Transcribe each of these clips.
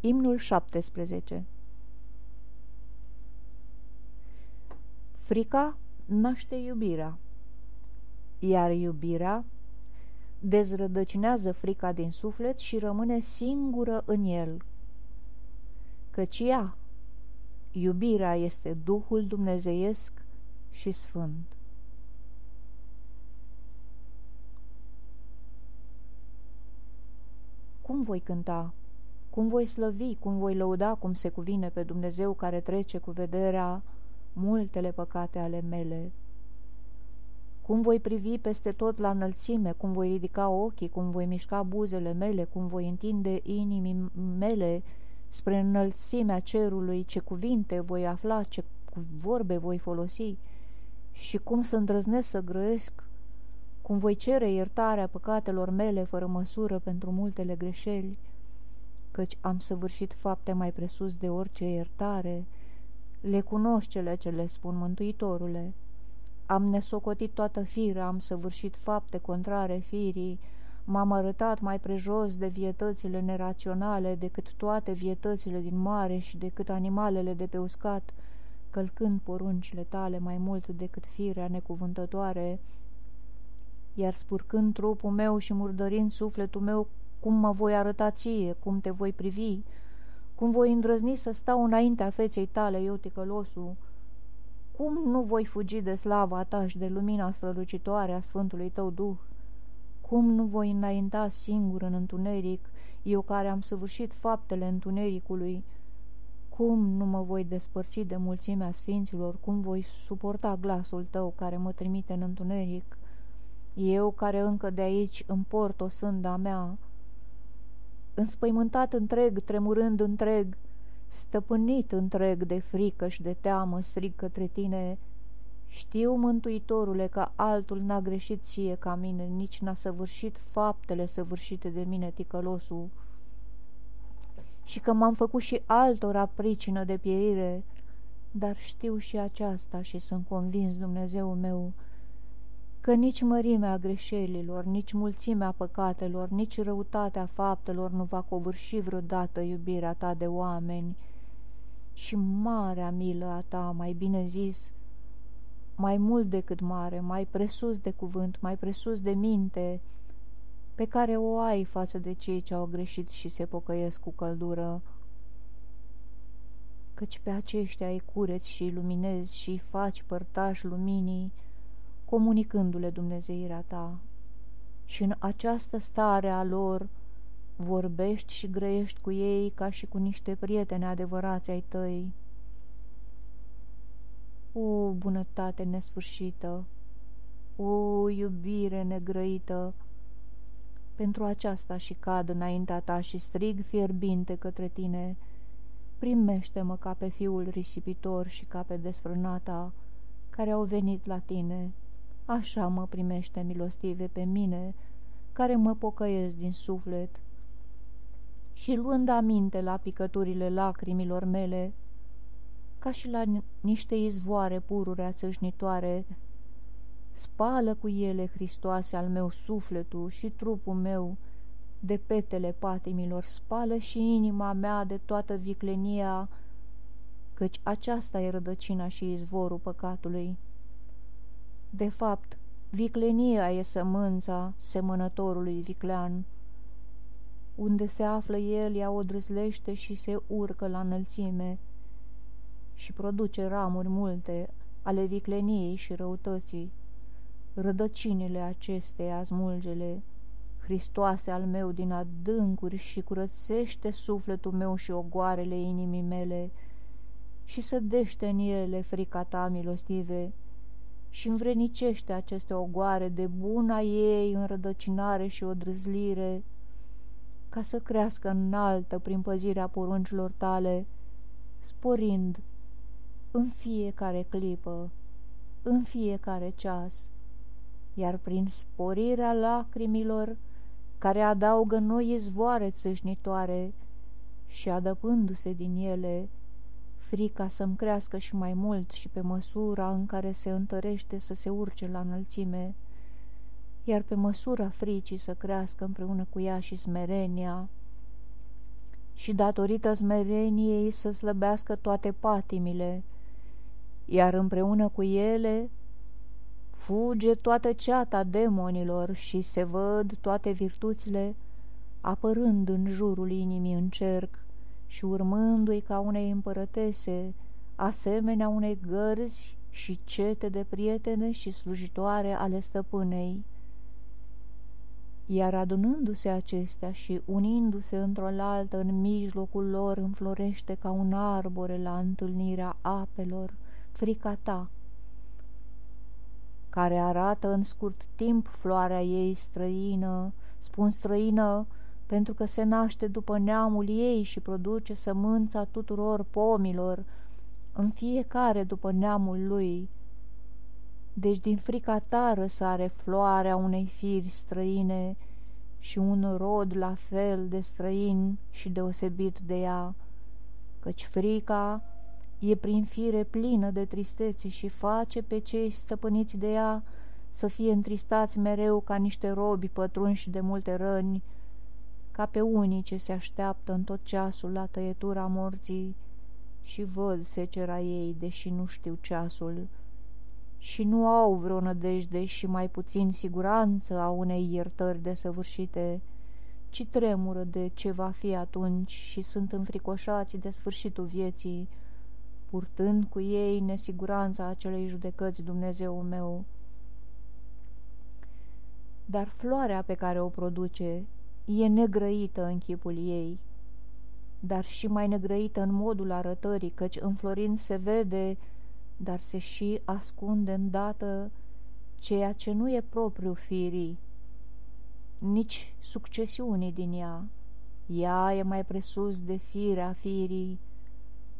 Imnul 17 Frica naște iubirea, iar iubirea dezrădăcinează frica din suflet și rămâne singură în el. Căci ea, iubirea este Duhul Dumnezeiesc și Sfânt. Cum voi cânta? Cum voi slăvi? Cum voi lăuda cum se cuvine pe Dumnezeu care trece cu vederea multele păcate ale mele? Cum voi privi peste tot la înălțime, cum voi ridica ochii, cum voi mișca buzele mele, cum voi întinde inimii mele spre înălțimea cerului, ce cuvinte voi afla, ce vorbe voi folosi și cum să îndrăznesc să grăiesc, cum voi cere iertarea păcatelor mele fără măsură pentru multele greșeli, căci am săvârșit fapte mai presus de orice iertare, le cunosc cele ce le spun Mântuitorule. Am nesocotit toată firea, am săvârșit fapte contrare firii, m-am arătat mai prejos de vietățile neraționale decât toate vietățile din mare și decât animalele de pe uscat, călcând poruncile tale mai mult decât firea necuvântătoare, iar spurcând trupul meu și murdărind sufletul meu, cum mă voi arăta ție, cum te voi privi, cum voi îndrăzni să stau înaintea feței tale, eu ticălosul, cum nu voi fugi de slava ta și de lumina strălucitoare a Sfântului tău Duh? Cum nu voi înainta singur în întuneric, eu care am săvârșit faptele întunericului? Cum nu mă voi despărți de mulțimea sfinților? Cum voi suporta glasul tău care mă trimite în întuneric? Eu care încă de aici împort o sânda mea, înspăimântat întreg, tremurând întreg, stăpânit întreg de frică și de teamă, strig către tine, știu, Mântuitorule, că altul n-a greșit ție ca mine, nici n-a săvârșit faptele săvârșite de mine, ticălosul, și că m-am făcut și altora pricină de pierire, dar știu și aceasta și sunt convins, Dumnezeu meu, că nici mărimea greșelilor, nici mulțimea păcatelor, nici răutatea faptelor nu va covârși vreodată iubirea ta de oameni. Și marea milă a ta, mai bine zis, mai mult decât mare, mai presus de cuvânt, mai presus de minte, pe care o ai față de cei ce au greșit și se pocăiesc cu căldură, căci pe aceștia îi cureți și iluminezi și îi faci părtași luminii, comunicându-le Dumnezeirea ta. Și în această stare a lor vorbești și grăiești cu ei ca și cu niște prieteni adevărați ai tăi. O bunătate nesfârșită, o iubire negrăită, pentru aceasta și cad înaintea ta și strig fierbinte către tine, primește-mă ca pe fiul risipitor și ca pe desfrânata care au venit la tine așa mă primește milostive pe mine, care mă pocăiesc din suflet. Și luând aminte la picăturile lacrimilor mele, ca și la niște izvoare pururea țâșnitoare, spală cu ele, Hristoase, al meu sufletul și trupul meu, de petele patimilor, spală și inima mea de toată viclenia, căci aceasta e rădăcina și izvorul păcatului. De fapt, viclenia e sămânța semănătorului viclean. Unde se află el, ea o drăzlește și se urcă la înălțime și produce ramuri multe ale vicleniei și răutății. Rădăcinile acesteia smulgele, Hristoase al meu din adâncuri și curățește sufletul meu și ogoarele inimii mele și sădește în ele frica ta milostive, și învrenicește aceste ogoare de buna ei înrădăcinare și odrâzlire, ca să crească înaltă prin păzirea poruncilor tale, sporind în fiecare clipă, în fiecare ceas, iar prin sporirea lacrimilor, care adaugă noi izvoare țâșnitoare și adăpându-se din ele, frica să-mi crească și mai mult și pe măsura în care se întărește să se urce la înălțime, iar pe măsura fricii să crească împreună cu ea și smerenia, și datorită smereniei să slăbească toate patimile, iar împreună cu ele fuge toată ceata demonilor și se văd toate virtuțile apărând în jurul inimii în cerc și urmându-i ca unei împărătese, asemenea unei gărzi și cete de prietene și slujitoare ale stăpânei. Iar adunându-se acestea și unindu-se într-o altă în mijlocul lor înflorește ca un arbore la întâlnirea apelor, frica ta, care arată în scurt timp floarea ei străină, spun străină pentru că se naște după neamul ei și produce sămânța tuturor pomilor, în fiecare după neamul lui. Deci din frica ta răsare floarea unei firi străine și un rod la fel de străin și deosebit de ea, căci frica e prin fire plină de tristețe și face pe cei stăpâniți de ea să fie întristați mereu ca niște robi pătrunși de multe răni, ca pe unii ce se așteaptă în tot ceasul la tăietura morții și văd secera ei, deși nu știu ceasul, și nu au vreo nădejde și mai puțin siguranță a unei iertări desăvârșite, ci tremură de ce va fi atunci și sunt înfricoșați de sfârșitul vieții, purtând cu ei nesiguranța acelei judecăți Dumnezeu meu. Dar floarea pe care o produce e negrăită în chipul ei, dar și mai negrăită în modul arătării, căci înflorind se vede, dar se și ascunde îndată ceea ce nu e propriu firii, nici succesiunii din ea. Ea e mai presus de firea firii,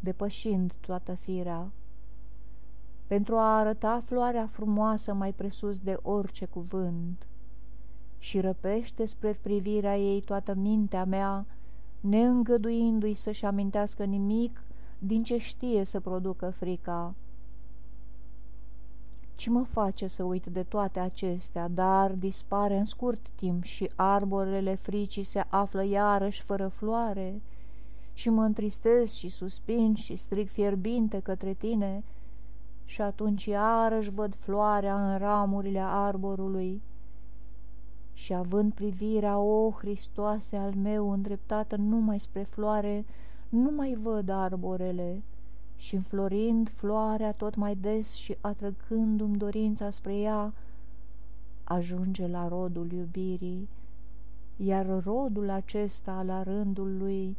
depășind toată firea. Pentru a arăta floarea frumoasă mai presus de orice cuvânt, și răpește spre privirea ei toată mintea mea, neîngăduindu-i să-și amintească nimic din ce știe să producă frica. Ce mă face să uit de toate acestea, dar dispare în scurt timp și arborele fricii se află iarăși fără floare și mă întristez și suspin și strig fierbinte către tine și atunci iarăși văd floarea în ramurile arborului și având privirea, o, Hristoase al meu, îndreptată numai spre floare, nu mai văd arborele, și înflorind floarea tot mai des și atrăgându-mi dorința spre ea, ajunge la rodul iubirii, iar rodul acesta, la rândul lui,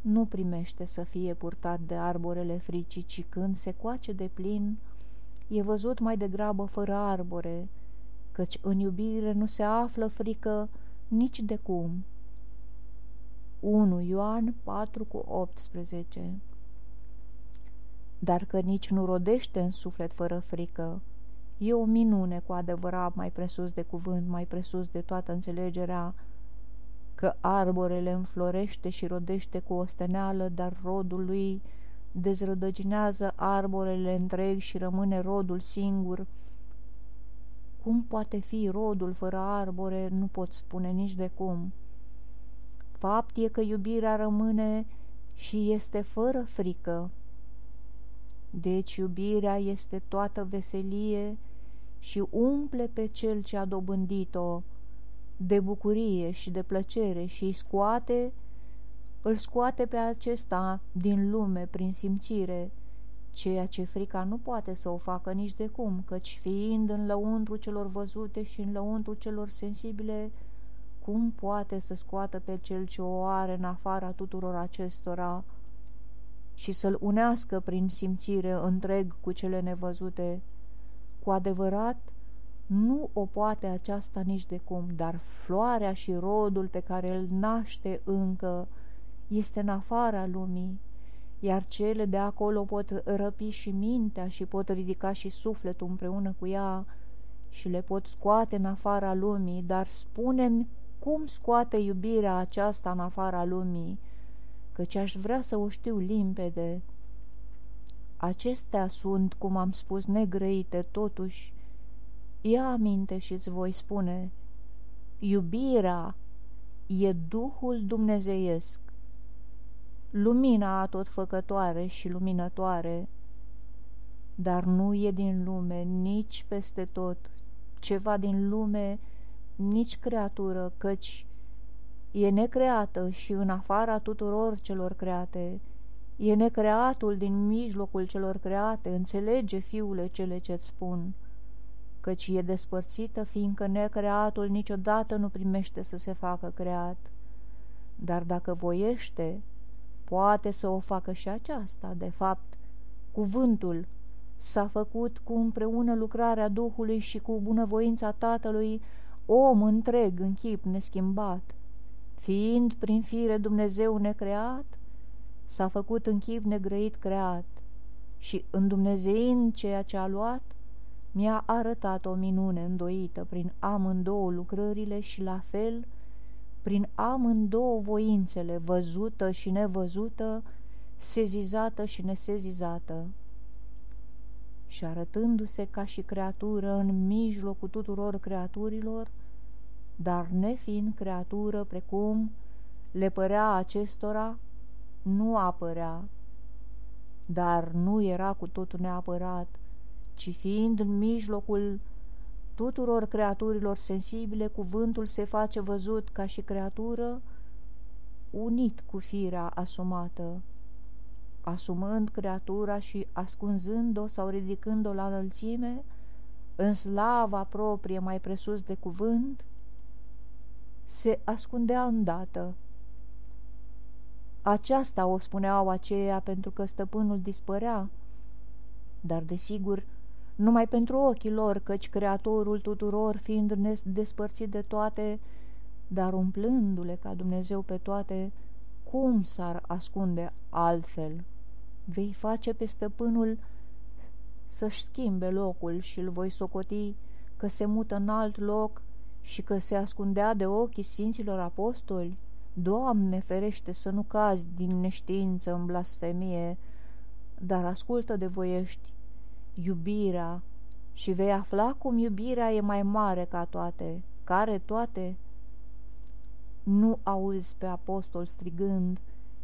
nu primește să fie purtat de arborele fricii, ci când se coace de plin, e văzut mai degrabă fără arbore, căci în iubire nu se află frică nici de cum. 1 Ioan 4 cu 18 Dar că nici nu rodește în suflet fără frică, e o minune cu adevărat mai presus de cuvânt, mai presus de toată înțelegerea, că arborele înflorește și rodește cu osteneală, dar rodul lui dezrădăcinează arborele întreg și rămâne rodul singur, cum poate fi rodul fără arbore, nu pot spune nici de cum. Fapt e că iubirea rămâne și este fără frică. Deci iubirea este toată veselie și umple pe cel ce a dobândit-o de bucurie și de plăcere și îi scoate, îl scoate pe acesta din lume prin simțire, ceea ce frica nu poate să o facă nici de cum, căci fiind în lăuntru celor văzute și în lăuntru celor sensibile, cum poate să scoată pe cel ce o are în afara tuturor acestora și să-l unească prin simțire întreg cu cele nevăzute? Cu adevărat, nu o poate aceasta nici de cum, dar floarea și rodul pe care îl naște încă este în afara lumii iar cele de acolo pot răpi și mintea și pot ridica și sufletul împreună cu ea și le pot scoate în afara lumii, dar spune cum scoate iubirea aceasta în afara lumii, căci aș vrea să o știu limpede. Acestea sunt, cum am spus, negrăite, totuși, ia aminte și îți voi spune, iubirea e Duhul Dumnezeiesc lumina făcătoare și luminătoare, dar nu e din lume, nici peste tot, ceva din lume, nici creatură, căci e necreată și în afara tuturor celor create, e necreatul din mijlocul celor create, înțelege, fiule, cele ce-ți spun, căci e despărțită, fiindcă necreatul niciodată nu primește să se facă creat. Dar dacă voiește, poate să o facă și aceasta, de fapt, cuvântul s-a făcut cu împreună lucrarea Duhului și cu bunăvoința Tatălui om întreg în chip neschimbat. Fiind prin fire Dumnezeu necreat, s-a făcut în chip negrăit creat și în Dumnezeind ceea ce a luat, mi-a arătat o minune îndoită prin amândouă lucrările și la fel prin amândouă voințele, văzută și nevăzută, sezizată și nesezizată. Și arătându-se ca și creatură în mijlocul tuturor creaturilor, dar nefiind creatură precum le părea acestora, nu apărea, dar nu era cu totul neapărat, ci fiind în mijlocul tuturor creaturilor sensibile, cuvântul se face văzut ca și creatură, unit cu firea asumată, asumând creatura și ascunzând-o sau ridicând-o la înălțime, în slava proprie mai presus de cuvânt, se ascundea îndată. Aceasta o spuneau aceea pentru că stăpânul dispărea, dar desigur numai pentru ochii lor, căci Creatorul tuturor, fiind despărțit de toate, dar umplându-le ca Dumnezeu pe toate, cum s-ar ascunde altfel? Vei face pe stăpânul să-și schimbe locul și îl voi socoti că se mută în alt loc și că se ascundea de ochii Sfinților Apostoli? Doamne, ferește să nu cazi din neștiință în blasfemie, dar ascultă de voiești iubirea și vei afla cum iubirea e mai mare ca toate, care toate. Nu auzi pe apostol strigând,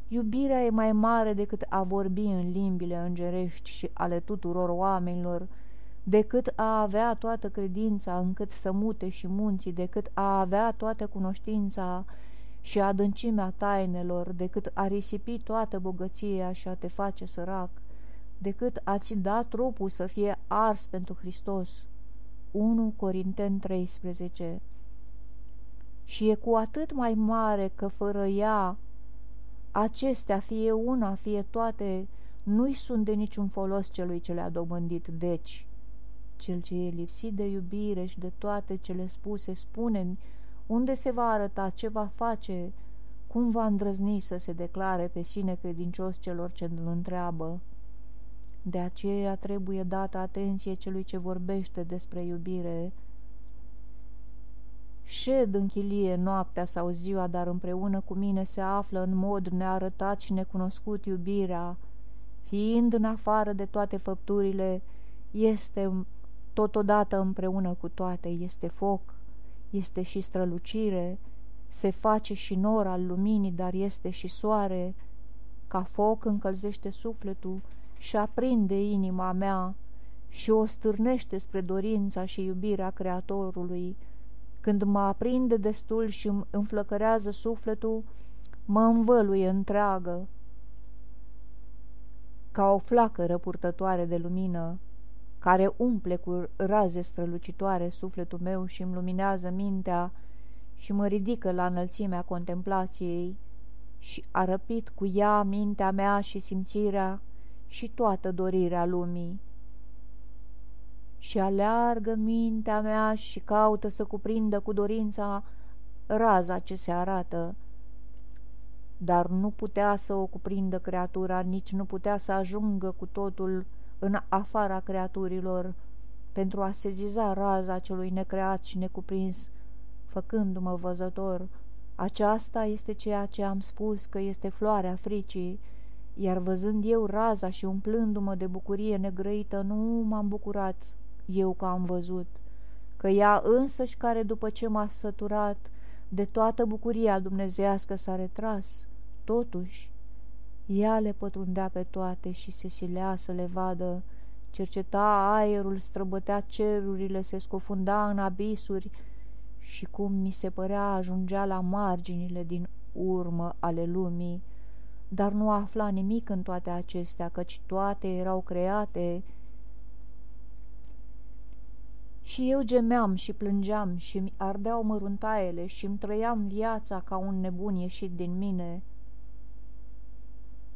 iubirea e mai mare decât a vorbi în limbile îngerești și ale tuturor oamenilor, decât a avea toată credința încât să mute și munții, decât a avea toată cunoștința și adâncimea tainelor, decât a risipi toată bogăția și a te face sărac decât a-ți da trupul să fie ars pentru Hristos. 1 Corinteni 13 Și e cu atât mai mare că fără ea, acestea, fie una, fie toate, nu-i sunt de niciun folos celui ce le-a dobândit, deci, cel ce e lipsit de iubire și de toate cele spuse, spune unde se va arăta, ce va face, cum va îndrăzni să se declare pe sine credincios celor ce îl întreabă. De aceea trebuie dată atenție celui ce vorbește despre iubire. Șed în chilie noaptea sau ziua, dar împreună cu mine se află în mod nearătat și necunoscut iubirea, fiind în afară de toate făpturile, este totodată împreună cu toate, este foc, este și strălucire, se face și nor al luminii, dar este și soare, ca foc încălzește sufletul, și aprinde inima mea și o stârnește spre dorința și iubirea Creatorului. Când mă aprinde destul și îmi înflăcărează sufletul, mă învăluie întreagă, ca o flacără purtătoare de lumină, care umple cu raze strălucitoare sufletul meu și îmi luminează mintea și mă ridică la înălțimea contemplației și a răpit cu ea mintea mea și simțirea și toată dorirea lumii. Și aleargă mintea mea și caută să cuprindă cu dorința raza ce se arată, dar nu putea să o cuprindă creatura, nici nu putea să ajungă cu totul în afara creaturilor, pentru a seziza raza celui necreat și necuprins, făcându-mă văzător. Aceasta este ceea ce am spus că este floarea fricii, iar văzând eu raza și umplându-mă de bucurie negrăită, nu m-am bucurat eu că am văzut, că ea însăși care după ce m-a săturat de toată bucuria dumnezească s-a retras, totuși Ea le pătrundea pe toate și se silea să le vadă, cerceta aerul, străbătea cerurile, se scufunda în abisuri și cum mi se părea ajungea la marginile din urmă ale lumii, dar nu afla nimic în toate acestea, căci toate erau create. Și eu gemeam și plângeam și mi ardeau măruntaiele și îmi trăiam viața ca un nebun ieșit din mine.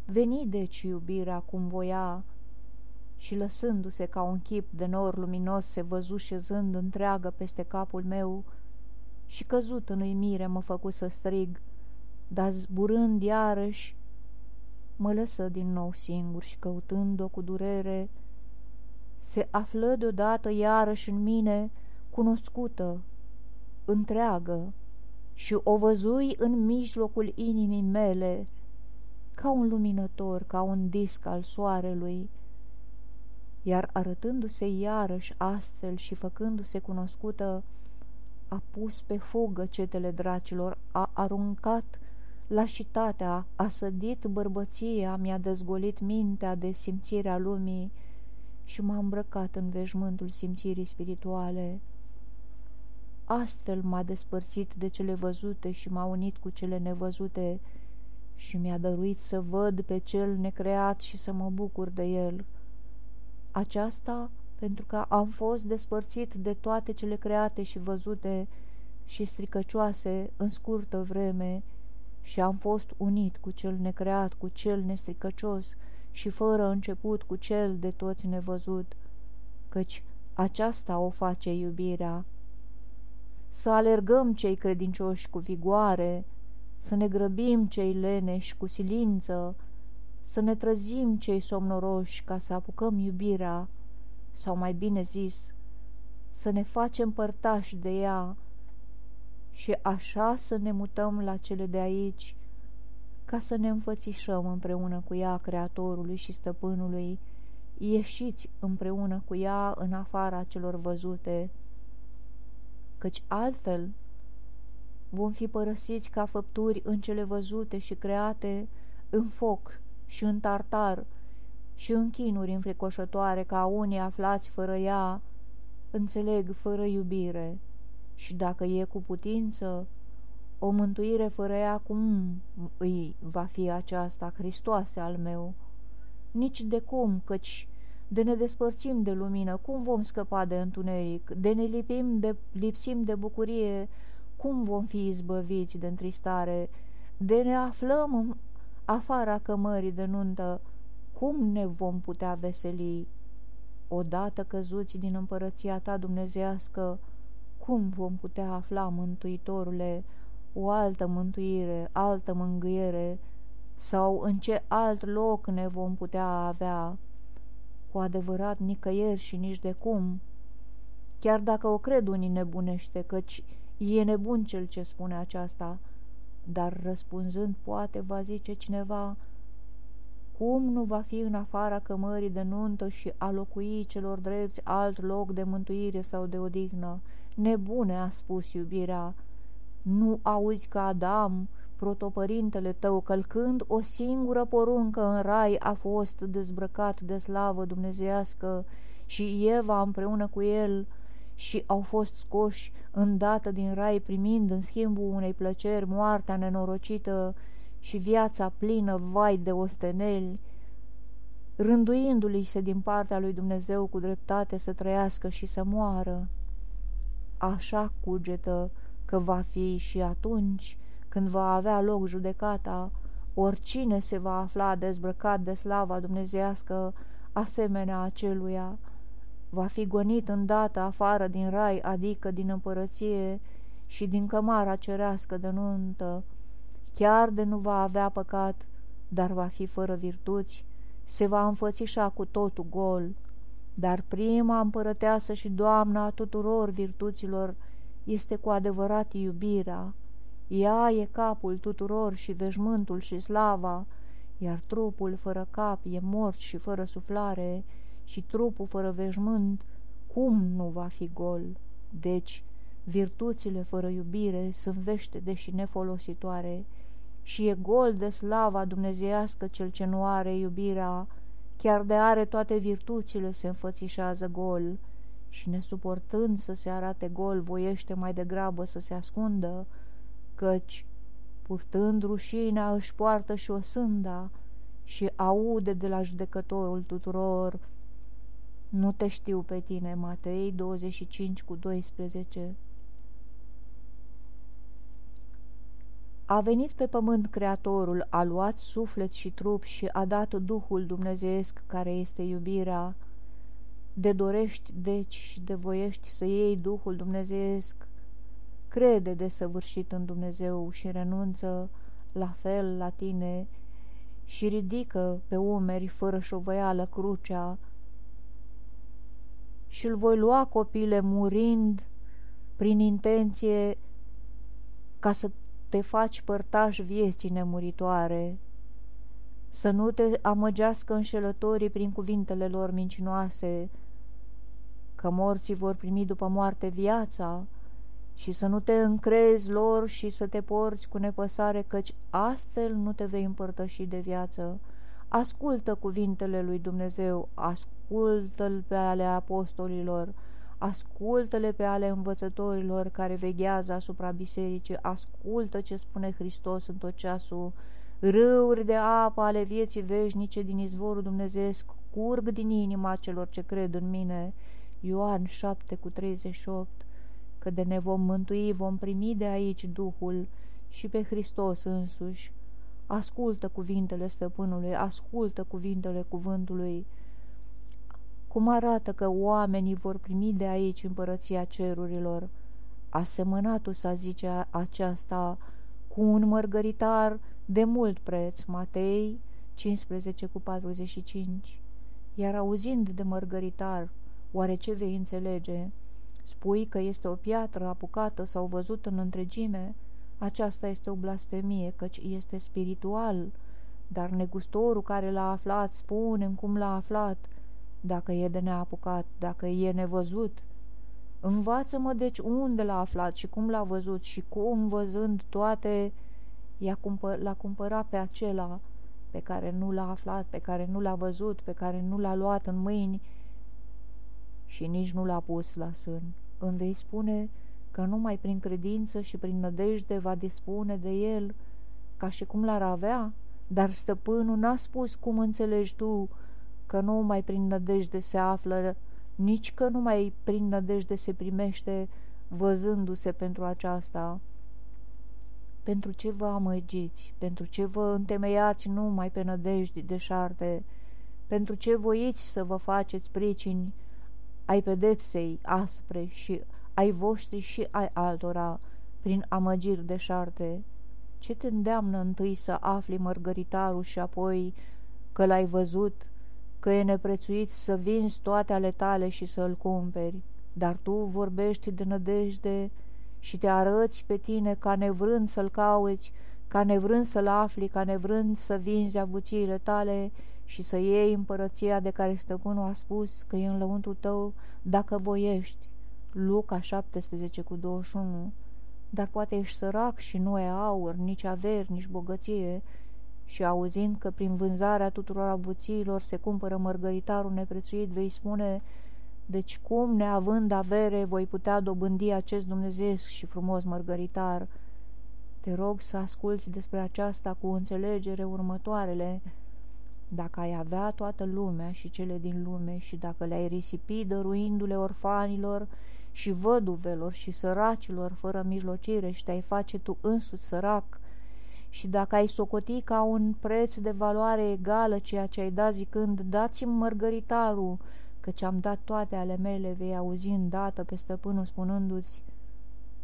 Veni deci iubirea cum voia și lăsându-se ca un chip de nor luminos se văzu șezând întreagă peste capul meu și căzut în uimire mă făcu să strig, dar zburând iarăși mă lăsă din nou singur și căutând-o cu durere, se află deodată iarăși în mine cunoscută, întreagă, și o văzui în mijlocul inimii mele, ca un luminător, ca un disc al soarelui, iar arătându-se iarăși astfel și făcându-se cunoscută, a pus pe fugă cetele dracilor, a aruncat lașitatea, a sădit bărbăția, mi-a dezgolit mintea de simțirea lumii și m-a îmbrăcat în veșmântul simțirii spirituale. Astfel m-a despărțit de cele văzute și m-a unit cu cele nevăzute și mi-a dăruit să văd pe cel necreat și să mă bucur de el. Aceasta pentru că am fost despărțit de toate cele create și văzute și stricăcioase în scurtă vreme și am fost unit cu cel necreat, cu cel nestricăcios și fără început cu cel de toți nevăzut, căci aceasta o face iubirea. Să alergăm cei credincioși cu vigoare, să ne grăbim cei leneși cu silință, să ne trezim cei somnoroși ca să apucăm iubirea, sau mai bine zis, să ne facem părtași de ea și așa să ne mutăm la cele de aici, ca să ne înfățișăm împreună cu ea Creatorului și Stăpânului, ieșiți împreună cu ea în afara celor văzute, căci altfel vom fi părăsiți ca făpturi în cele văzute și create în foc și în tartar și în chinuri înfricoșătoare ca unii aflați fără ea, înțeleg fără iubire și dacă e cu putință, o mântuire fără ea cum îi va fi aceasta, Hristoase al meu? Nici de cum, căci de ne despărțim de lumină, cum vom scăpa de întuneric? De ne lipim de, lipsim de bucurie, cum vom fi izbăviți de întristare? De ne aflăm în afara cămării de nuntă, cum ne vom putea veseli? Odată căzuți din împărăția ta dumnezească, cum vom putea afla, Mântuitorule, o altă mântuire, altă mângâiere, sau în ce alt loc ne vom putea avea? Cu adevărat nicăieri și nici de cum. Chiar dacă o cred unii nebunește, căci e nebun cel ce spune aceasta, dar răspunzând poate va zice cineva, cum nu va fi în afara cămării de nuntă și a locui celor drepți alt loc de mântuire sau de odihnă? Nebune, a spus iubirea, nu auzi că Adam, protopărintele tău, călcând o singură poruncă în rai, a fost dezbrăcat de slavă dumnezească și Eva împreună cu el și au fost scoși îndată din rai primind în schimbul unei plăceri moartea nenorocită și viața plină vai de osteneli, rânduindu-li se din partea lui Dumnezeu cu dreptate să trăiască și să moară. Așa cugetă că va fi și atunci când va avea loc judecata, oricine se va afla dezbrăcat de slava dumnezească asemenea aceluia, va fi gonit îndată afară din rai, adică din împărăție și din cămara cerească de nuntă, chiar de nu va avea păcat, dar va fi fără virtuți, se va înfățișa cu totul gol, dar prima împărăteasă și doamna tuturor virtuților este cu adevărat iubirea. Ea e capul tuturor și veșmântul și slava, iar trupul fără cap e mort și fără suflare, și trupul fără veșmânt, cum nu va fi gol? Deci, virtuțile fără iubire sunt veștede și nefolositoare, și e gol de slava dumnezeiască cel ce nu are iubirea, chiar de are toate virtuțile se înfățișează gol. Și nesuportând să se arate gol, voiește mai degrabă să se ascundă, căci, purtând rușinea, își poartă și o sânda și aude de la judecătorul tuturor, Nu te știu pe tine, Matei 25 cu 12 A venit pe pământ Creatorul, a luat suflet și trup și a dat Duhul dumnezeesc care este iubirea. De dorești, deci, și de voiești să iei Duhul dumnezeesc, crede de săvârșit în Dumnezeu și renunță la fel la tine și ridică pe umeri fără șovăială crucea și-l voi lua copile murind prin intenție ca să te faci părtaș vieții nemuritoare, să nu te amăgească înșelătorii prin cuvintele lor mincinoase, că morții vor primi după moarte viața și să nu te încrezi lor și să te porți cu nepăsare, căci astfel nu te vei împărtăși de viață. Ascultă cuvintele lui Dumnezeu, ascultă-l pe ale apostolilor, ascultă-le pe ale învățătorilor care veghează asupra bisericii, ascultă ce spune Hristos în tot ceasul, râuri de apă ale vieții veșnice din izvorul dumnezeesc curg din inima celor ce cred în mine. Ioan 7 cu 38 Că de ne vom mântui, vom primi de aici Duhul și pe Hristos însuși. Ascultă cuvintele stăpânului, ascultă cuvintele cuvântului, cum arată că oamenii vor primi de aici împărăția cerurilor. Asemănatul să zice aceasta cu un mărgăritar de mult preț, Matei 15 cu 45. Iar auzind de mărgăritar, oare ce vei înțelege? Spui că este o piatră apucată sau văzută în întregime? Aceasta este o blasfemie, căci este spiritual, dar negustorul care l-a aflat spune cum l-a aflat, dacă e de neapucat, dacă e nevăzut. Învață-mă deci unde l-a aflat și cum l-a văzut și cum, văzând toate, i-a cumpă, l-a cumpărat pe acela pe care nu l-a aflat, pe care nu l-a văzut, pe care nu l-a luat în mâini și nici nu l-a pus la sân. Îmi vei spune că numai prin credință și prin nădejde va dispune de el, ca și cum l-ar avea, dar stăpânul n-a spus cum înțelegi tu că nu mai prin nădejde se află, nici că numai prin nădejde se primește văzându-se pentru aceasta. Pentru ce vă amăgiți? Pentru ce vă întemeiați numai pe nădejdi deșarte? Pentru ce voiți să vă faceți pricini ai pedepsei aspre și ai voștri și ai altora prin amăgiri deșarte? Ce te îndeamnă întâi să afli mărgăritarul și apoi că l-ai văzut că e neprețuit să vinzi toate ale tale și să-l cumperi, dar tu vorbești de nădejde și te arăți pe tine ca nevrând să-l cauți, ca nevrând să-l afli, ca nevrând să vinzi avuțiile tale și să iei împărăția de care stăpânul a spus că e în lăuntru tău dacă voiești. Luca 17 cu 21 Dar poate ești sărac și nu ai aur, nici averi, nici bogăție, și auzind că prin vânzarea tuturor avuțiilor se cumpără mărgăritarul neprețuit, vei spune, deci cum, neavând avere, voi putea dobândi acest dumnezeesc și frumos mărgăritar? Te rog să asculți despre aceasta cu înțelegere următoarele. Dacă ai avea toată lumea și cele din lume și dacă le-ai risipi dăruindu-le orfanilor și văduvelor și săracilor fără mijlocire și te-ai face tu însuți sărac, și dacă ai socoti ca un preț de valoare egală ceea ce ai dat zicând, dați-mi mărgăritarul, căci am dat toate ale mele, vei auzi îndată pe stăpânul spunându-ți,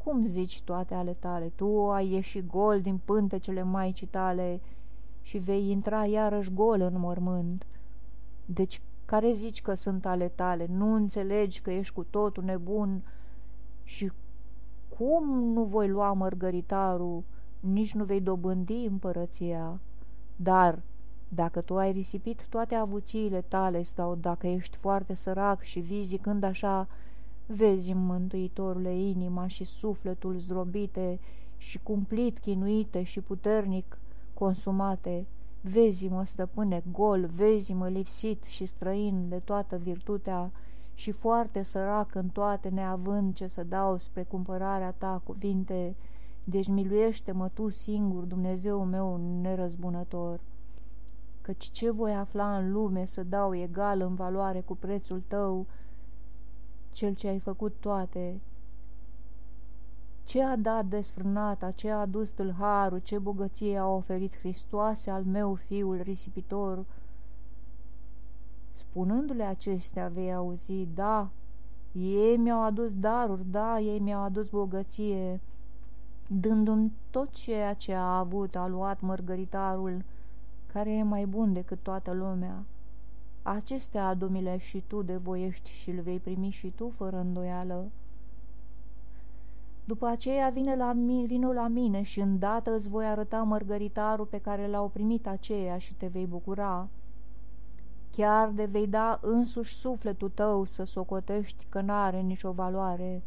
Cum zici toate ale tale? Tu ai ieșit gol din pântecele maicii tale și vei intra iarăși gol în mormânt. Deci, care zici că sunt ale tale? Nu înțelegi că ești cu totul nebun și cum nu voi lua mărgăritarul?" Nici nu vei dobândi împărăția. Dar, dacă tu ai risipit toate avuțiile tale sau dacă ești foarte sărac și vii zicând așa, vezi Mântuitorule inima și sufletul zdrobite și cumplit chinuite și puternic, consumate, vezi-mă, stăpâne, gol, vezi-mă lipsit și străin de toată virtutea și foarte sărac în toate, neavând ce să dau spre cumpărarea ta cuvinte, deci miluiește-mă tu singur, Dumnezeu meu nerăzbunător căci ce voi afla în lume să dau egal în valoare cu prețul tău, cel ce ai făcut toate? Ce a dat desfrânata, ce a adus tâlharul, ce bogăție a oferit Hristoase al meu fiul risipitor? Spunându-le acestea vei auzi, da, ei mi-au adus daruri, da, ei mi-au adus bogăție, dându-mi tot ceea ce a avut, a luat mărgăritarul, care e mai bun decât toată lumea. Acestea adumile și tu de voiești și îl vei primi și tu fără îndoială. După aceea vine la mine, vino la mine și îndată îți voi arăta mărgăritarul pe care l-au primit aceea și te vei bucura. Chiar de vei da însuși sufletul tău să socotești că n-are nicio valoare,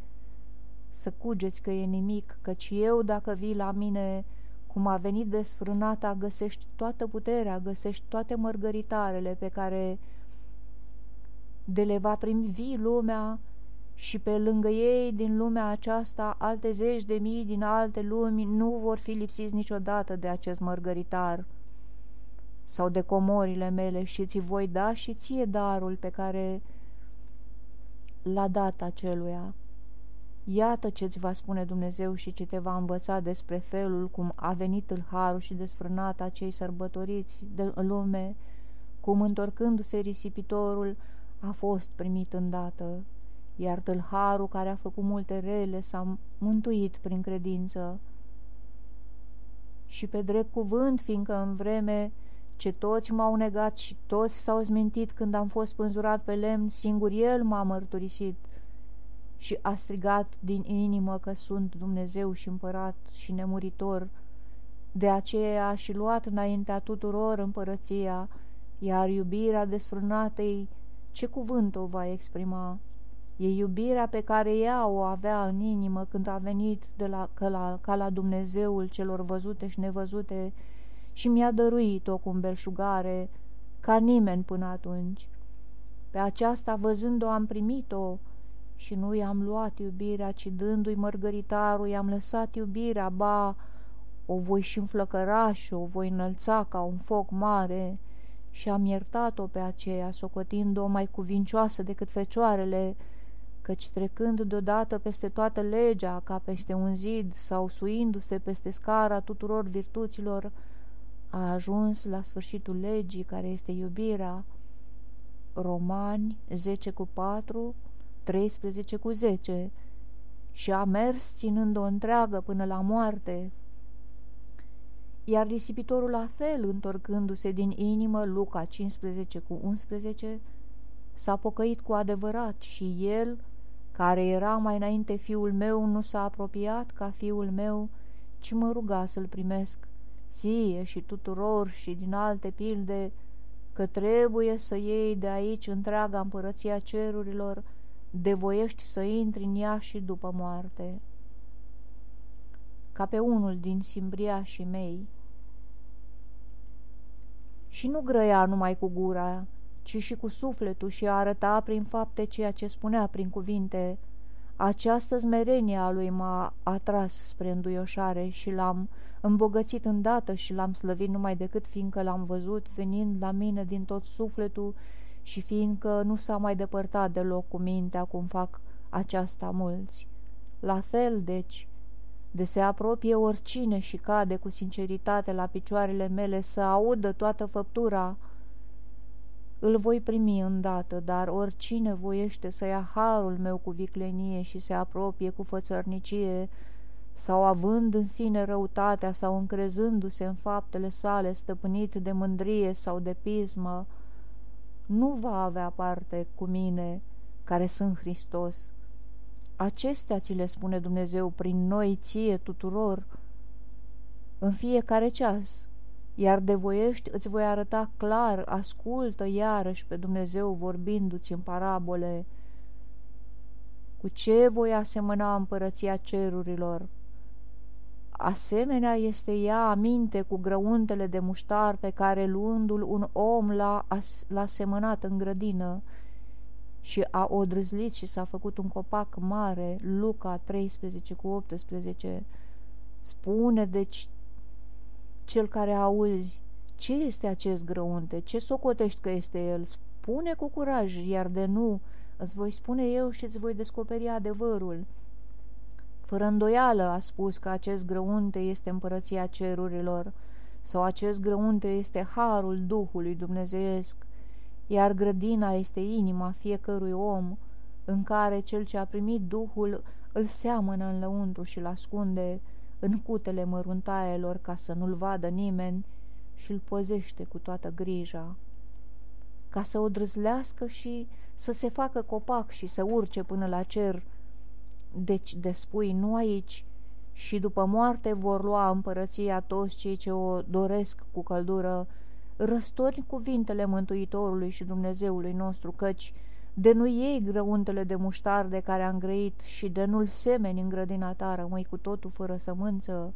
să cugeți că e nimic, căci eu, dacă vii la mine, cum a venit desfrânata, găsești toată puterea, găsești toate mărgăritarele pe care de le va primi lumea și pe lângă ei din lumea aceasta alte zeci de mii din alte lumi nu vor fi lipsiți niciodată de acest mărgăritar sau de comorile mele și ți voi da și ție darul pe care l-a dat aceluia. Iată ce-ți va spune Dumnezeu și ce te va învăța despre felul cum a venit harul și desfrânat acei sărbătoriți de lume, cum întorcându-se risipitorul a fost primit îndată, iar tâlharul care a făcut multe rele s-a mântuit prin credință. Și pe drept cuvânt, fiindcă în vreme ce toți m-au negat și toți s-au zmintit când am fost pânzurat pe lemn, singur el m-a mărturisit și a strigat din inimă că sunt Dumnezeu și împărat și nemuritor. De aceea a și luat înaintea tuturor împărăția, iar iubirea desfrânatei, ce cuvânt o va exprima? E iubirea pe care ea o avea în inimă când a venit de la, ca, la, ca la Dumnezeul celor văzute și nevăzute și mi-a dăruit-o cu belșugare, ca nimeni până atunci. Pe aceasta, văzând-o, am primit-o, și nu i-am luat iubirea, ci dându-i mărgăritarul, i-am lăsat iubirea, ba, o voi și înflăcăra și o voi înălța ca un foc mare și am iertat-o pe aceea, socotind-o mai cuvincioasă decât fecioarele, căci trecând deodată peste toată legea, ca peste un zid, sau suindu-se peste scara tuturor virtuților, a ajuns la sfârșitul legii, care este iubirea. Romani 10 cu 4 13 cu 10 și a mers ținând-o întreagă până la moarte. Iar risipitorul la fel, întorcându-se din inimă, Luca 15 cu 11, s-a pocăit cu adevărat și el, care era mai înainte fiul meu, nu s-a apropiat ca fiul meu, ci mă ruga să-l primesc, ție și tuturor și din alte pilde, că trebuie să iei de aici întreaga împărăția cerurilor, de voiești să intri în ea și după moarte. Ca pe unul din simbriașii mei. Și nu grăia numai cu gura, ci și cu sufletul și arăta prin fapte ceea ce spunea prin cuvinte. Această smerenie a lui m-a atras spre înduioșare și l-am îmbogățit îndată și l-am slăvit numai decât fiindcă l-am văzut venind la mine din tot sufletul și fiindcă nu s-a mai depărtat deloc cu mintea cum fac aceasta mulți. La fel, deci, de se apropie oricine și cade cu sinceritate la picioarele mele să audă toată făptura, îl voi primi îndată, dar oricine voiește să ia harul meu cu viclenie și se apropie cu fățărnicie, sau având în sine răutatea sau încrezându-se în faptele sale stăpânit de mândrie sau de pismă, nu va avea parte cu mine, care sunt Hristos. Acestea ți le spune Dumnezeu prin noi ție tuturor, în fiecare ceas, iar de voiești îți voi arăta clar, ascultă iarăși pe Dumnezeu vorbindu-ți în parabole, cu ce voi asemăna împărăția cerurilor? Asemenea este ea aminte cu grăuntele de muștar pe care luându-l un om l-a, l-a semănat în grădină și a odrâzlit și s-a făcut un copac mare, Luca 13 cu 18. Spune deci cel care auzi, ce este acest grăunte, ce socotești că este el, spune cu curaj, iar de nu, îți voi spune eu și îți voi descoperi adevărul. Fără îndoială a spus că acest grăunte este împărăția cerurilor, sau acest grăunte este harul Duhului Dumnezeiesc, iar grădina este inima fiecărui om, în care cel ce a primit Duhul îl seamănă în lăuntru și îl ascunde în cutele măruntaielor ca să nu-l vadă nimeni și îl păzește cu toată grija, ca să o drăzlească și să se facă copac și să urce până la cer, deci despui nu aici, și după moarte vor lua împărăția toți cei ce o doresc cu căldură, răstorni cuvintele Mântuitorului și Dumnezeului nostru, căci de nu iei grăuntele de muștar de care am grăit și de nu-l semeni în grădina ta, rămâi cu totul fără sămânță,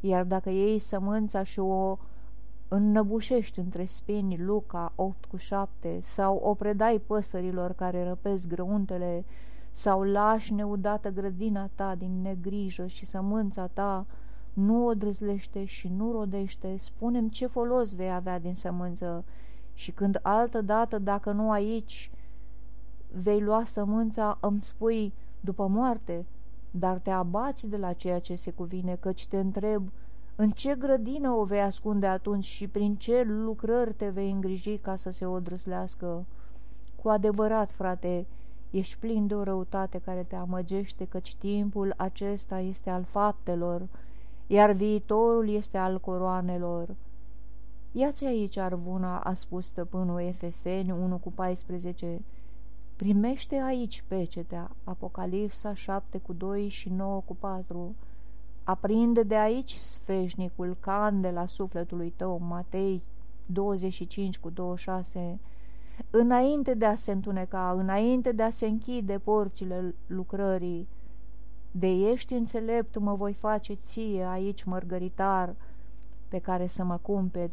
iar dacă iei sămânța și o înnăbușești între spini, Luca 8 cu 7, sau o predai păsărilor care răpesc grăuntele, sau lași neudată grădina ta din negrijă și sămânța ta nu o drâzlește și nu rodește, spunem ce folos vei avea din sămânță și când altă dată, dacă nu aici, vei lua sămânța, îmi spui după moarte, dar te abați de la ceea ce se cuvine, căci te întreb, în ce grădină o vei ascunde atunci și prin ce lucrări te vei îngriji ca să se odrăslească? Cu adevărat, frate, Ești plin de o răutate care te amăgește, căci timpul acesta este al faptelor, iar viitorul este al coroanelor. Ia-ți aici arvuna, a spus stăpânul Efeseni 1 cu 14. Primește aici pecetea, Apocalipsa 7 cu 2 și 9 cu 4. Aprinde de aici sfeșnicul candela sufletului tău, Matei 25 cu 26 înainte de a se întuneca, înainte de a se închide porțile lucrării. De ești înțelept mă voi face ție aici mărgăritar pe care să mă cumperi.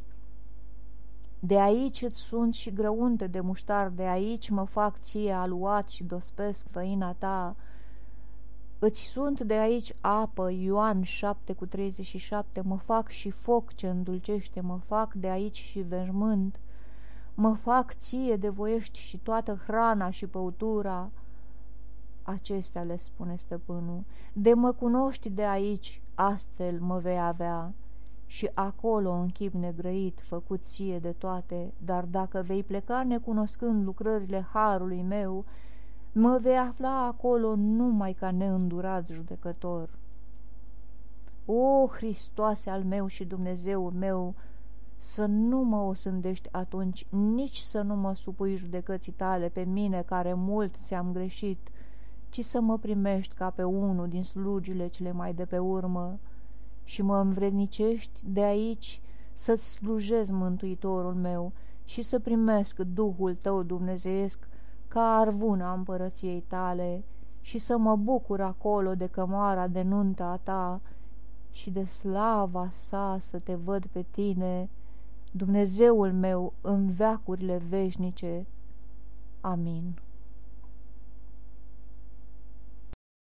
De aici îți sunt și grăunte de muștar, de aici mă fac ție aluat și dospesc făina ta. Îți sunt de aici apă, Ioan 7 cu 37, mă fac și foc ce îndulcește, mă fac de aici și veșmânt mă fac ție de voiești și toată hrana și păutura. Acestea le spune stăpânul, de mă cunoști de aici, astfel mă vei avea. Și acolo în chip negrăit, făcut ție de toate, dar dacă vei pleca necunoscând lucrările harului meu, mă vei afla acolo numai ca neîndurat judecător. O, Hristoase al meu și Dumnezeu meu, să nu mă osândești atunci, nici să nu mă supui judecății tale pe mine care mult ți-am greșit, ci să mă primești ca pe unul din slugile cele mai de pe urmă. Și mă învrednicești de aici să-ți slujez Mântuitorul meu și să primesc Duhul tău dumnezeiesc ca arvuna împărăției tale și să mă bucur acolo de cămara de nunta a ta și de slava sa să te văd pe tine, Dumnezeul meu în veacurile veșnice. Amin.